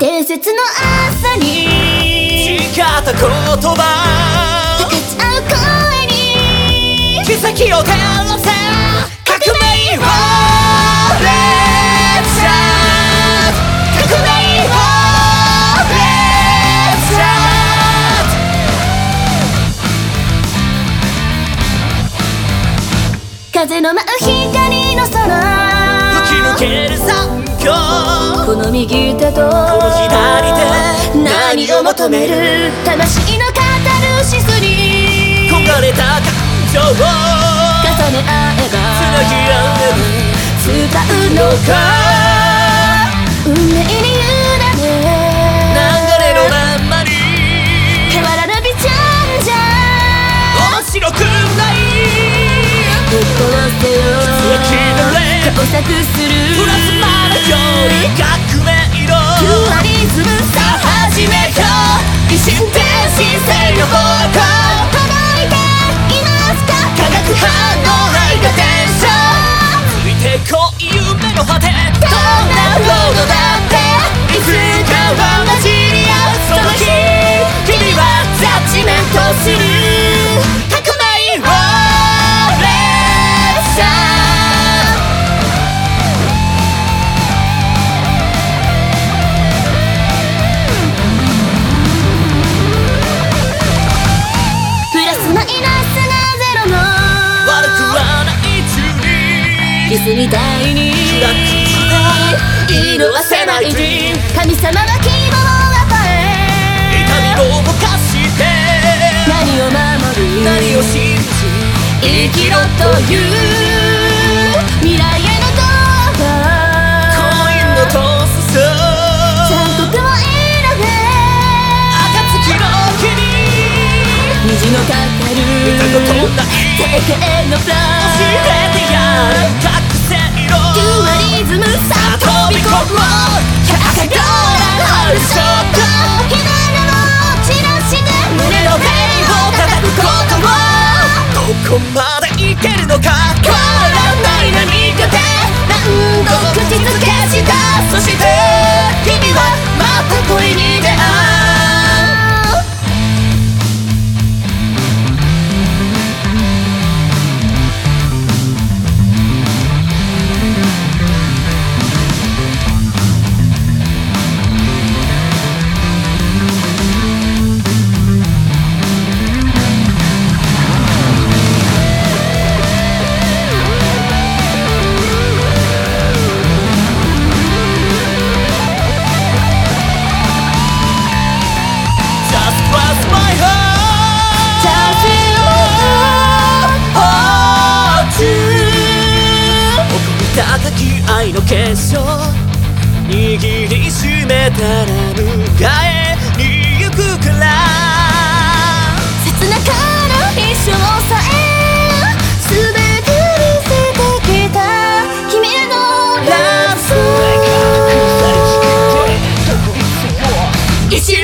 伝説の朝に。誓った言葉。高ち合う声に。奇跡を照らせ。革命を Let's start 革命を Let's start 風の舞う光の空抜ける残響この右手とこの左手。何を求める魂のカタルシスに焦がれた感情を重ね合えばつなぎ合え伝うのか模索する。プラズマのように革命キスみたいに暗くして色あせない人神様が希望を与え痛みをぼかして何を守る何を信じ生きろという未来へのドアコインのトスさちゃんと手を選べ暁の木に虹のかかる世界のフラ教えてやるをどこ握りしめたら迎えに行くから切なから一生さえ全て見せてきた君へのラブ一